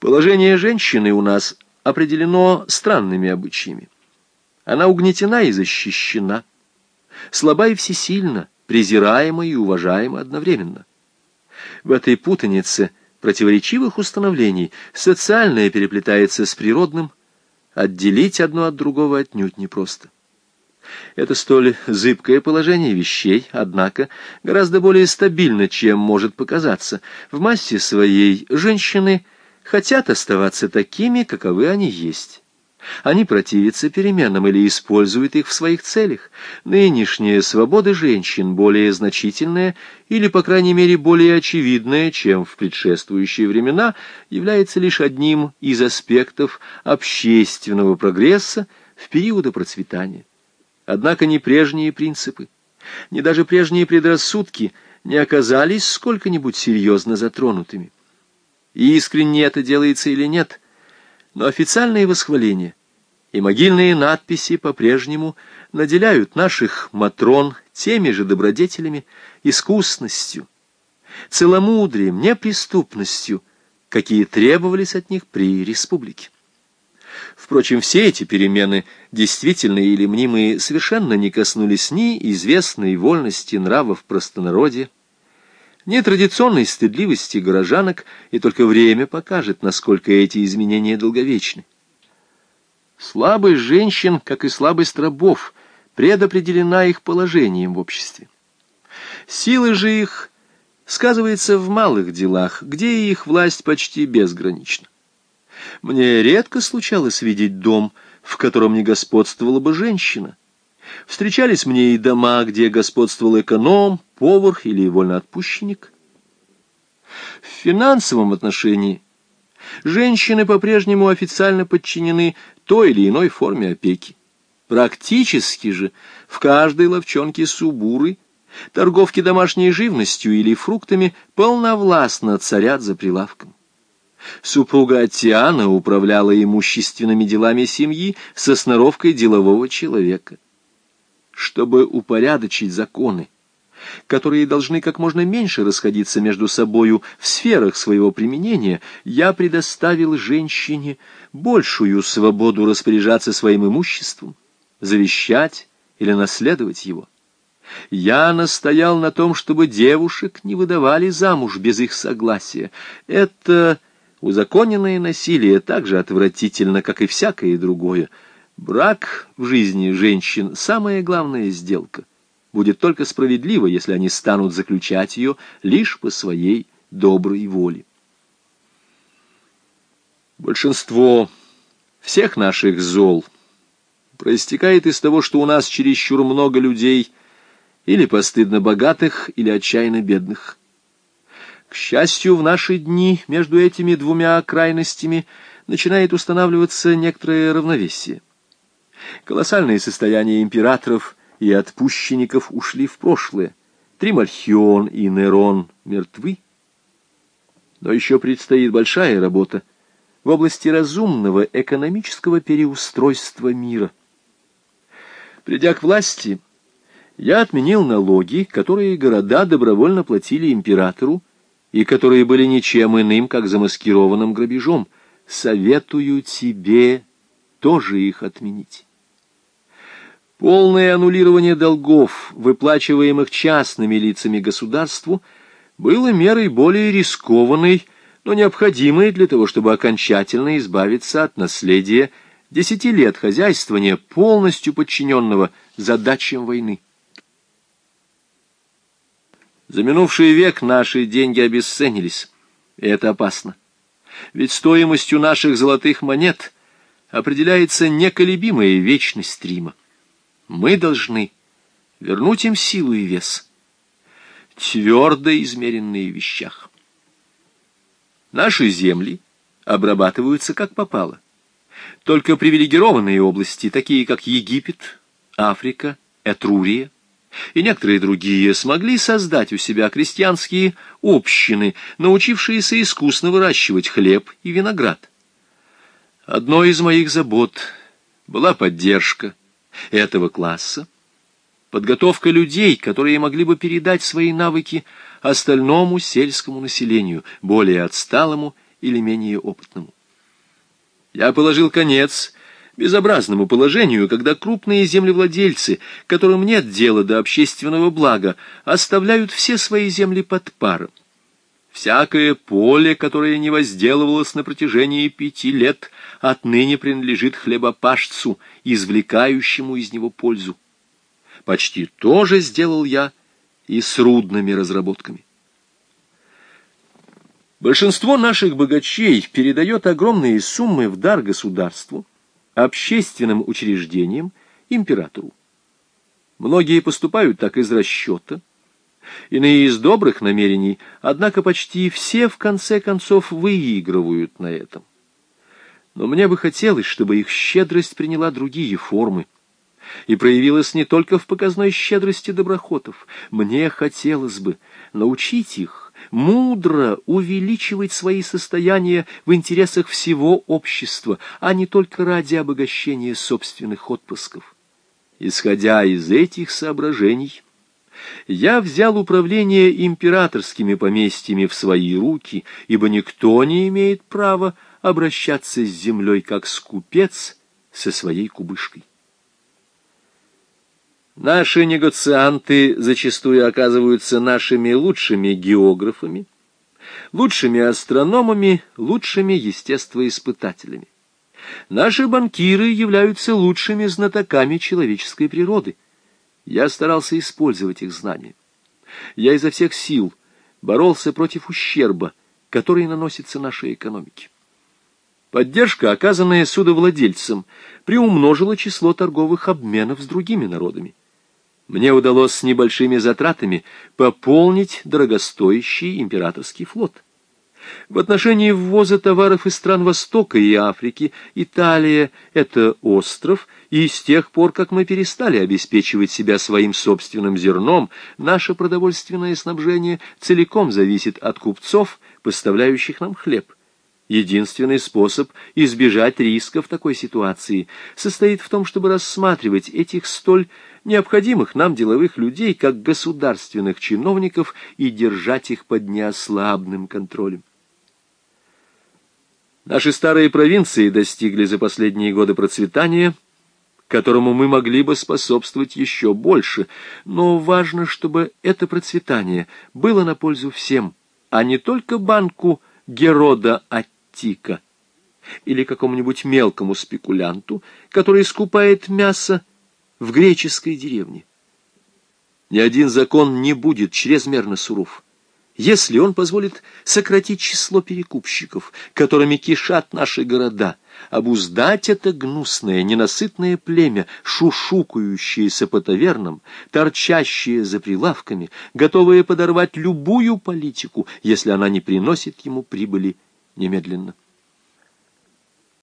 Положение женщины у нас определено странными обычаями. Она угнетена и защищена, слаба и всесильна, презираема и уважаема одновременно. В этой путанице противоречивых установлений социальное переплетается с природным, отделить одно от другого отнюдь непросто. Это столь зыбкое положение вещей, однако, гораздо более стабильно, чем может показаться. В массе своей женщины хотят оставаться такими, каковы они есть. Они противятся переменам или используют их в своих целях. Нынешняя свобода женщин более значительная или, по крайней мере, более очевидная, чем в предшествующие времена, является лишь одним из аспектов общественного прогресса в периоды процветания. Однако ни прежние принципы, ни даже прежние предрассудки не оказались сколько-нибудь серьезно затронутыми. И искренне это делается или нет – но официальные восхваления и могильные надписи по-прежнему наделяют наших матрон теми же добродетелями, искусностью, целомудрием, неприступностью, какие требовались от них при республике. Впрочем, все эти перемены, действительные или мнимые, совершенно не коснулись ни известной вольности нравов простонародья, ни традиционной стыдливости горожанок, и только время покажет, насколько эти изменения долговечны. Слабость женщин, как и слабость рабов, предопределена их положением в обществе. Сила же их сказывается в малых делах, где их власть почти безгранична. Мне редко случалось видеть дом, в котором не господствовала бы женщина. Встречались мне и дома, где господствовал эконом, повар или вольноотпущенник. В финансовом отношении женщины по-прежнему официально подчинены той или иной форме опеки. Практически же в каждой ловчонке субуры, торговки домашней живностью или фруктами полновластно царят за прилавком. Супруга Атиана управляла имущественными делами семьи со сноровкой делового человека. Чтобы упорядочить законы, которые должны как можно меньше расходиться между собою в сферах своего применения, я предоставил женщине большую свободу распоряжаться своим имуществом, завещать или наследовать его. Я настоял на том, чтобы девушек не выдавали замуж без их согласия. Это узаконенное насилие так же отвратительно, как и всякое другое. Брак в жизни женщин — самая главная сделка — будет только справедливо, если они станут заключать ее лишь по своей доброй воле. Большинство всех наших зол проистекает из того, что у нас чересчур много людей или постыдно богатых, или отчаянно бедных. К счастью, в наши дни между этими двумя крайностями начинает устанавливаться некоторое равновесие. Колоссальное состояние императоров и отпущенников ушли в прошлое. Тримархион и Нерон мертвы. Но еще предстоит большая работа в области разумного экономического переустройства мира. Придя к власти, я отменил налоги, которые города добровольно платили императору, и которые были ничем иным, как замаскированным грабежом. Советую тебе тоже их отменить. Полное аннулирование долгов, выплачиваемых частными лицами государству, было мерой более рискованной, но необходимой для того, чтобы окончательно избавиться от наследия десяти лет хозяйствования, полностью подчиненного задачам войны. За минувший век наши деньги обесценились, и это опасно. Ведь стоимостью наших золотых монет определяется неколебимая вечность Рима. Мы должны вернуть им силу и вес, твердо измеренные в вещах. Наши земли обрабатываются как попало. Только привилегированные области, такие как Египет, Африка, Этрурия и некоторые другие, смогли создать у себя крестьянские общины, научившиеся искусно выращивать хлеб и виноград. Одной из моих забот была поддержка этого класса, подготовка людей, которые могли бы передать свои навыки остальному сельскому населению, более отсталому или менее опытному. Я положил конец безобразному положению, когда крупные землевладельцы, которым нет дела до общественного блага, оставляют все свои земли под паром. Всякое поле, которое не возделывалось на протяжении пяти лет, отныне принадлежит хлебопашцу, извлекающему из него пользу. Почти то же сделал я и с рудными разработками. Большинство наших богачей передает огромные суммы в дар государству, общественным учреждениям, императору. Многие поступают так из расчета, иные из добрых намерений, однако почти все в конце концов выигрывают на этом. Но мне бы хотелось, чтобы их щедрость приняла другие формы и проявилась не только в показной щедрости доброхотов. Мне хотелось бы научить их мудро увеличивать свои состояния в интересах всего общества, а не только ради обогащения собственных отпусков. Исходя из этих соображений, я взял управление императорскими поместьями в свои руки, ибо никто не имеет права обращаться с землей как скупец со своей кубышкой. Наши негацианты зачастую оказываются нашими лучшими географами, лучшими астрономами, лучшими естествоиспытателями. Наши банкиры являются лучшими знатоками человеческой природы. Я старался использовать их знания. Я изо всех сил боролся против ущерба, который наносится нашей экономике. Поддержка, оказанная судовладельцам, приумножила число торговых обменов с другими народами мне удалось с небольшими затратами пополнить дорогостоящий императорский флот. В отношении ввоза товаров из стран Востока и Африки Италия — это остров, и с тех пор, как мы перестали обеспечивать себя своим собственным зерном, наше продовольственное снабжение целиком зависит от купцов, поставляющих нам хлеб. Единственный способ избежать риска в такой ситуации состоит в том, чтобы рассматривать этих столь необходимых нам деловых людей как государственных чиновников и держать их под неослабным контролем. Наши старые провинции достигли за последние годы процветания, которому мы могли бы способствовать еще больше, но важно, чтобы это процветание было на пользу всем, а не только банку Герода Аттика или какому-нибудь мелкому спекулянту, который скупает мясо в греческой деревне. Ни один закон не будет чрезмерно суров, если он позволит сократить число перекупщиков, которыми кишат наши города, обуздать это гнусное, ненасытное племя, шушукающееся по тавернам, торчащее за прилавками, готовое подорвать любую политику, если она не приносит ему прибыли немедленно.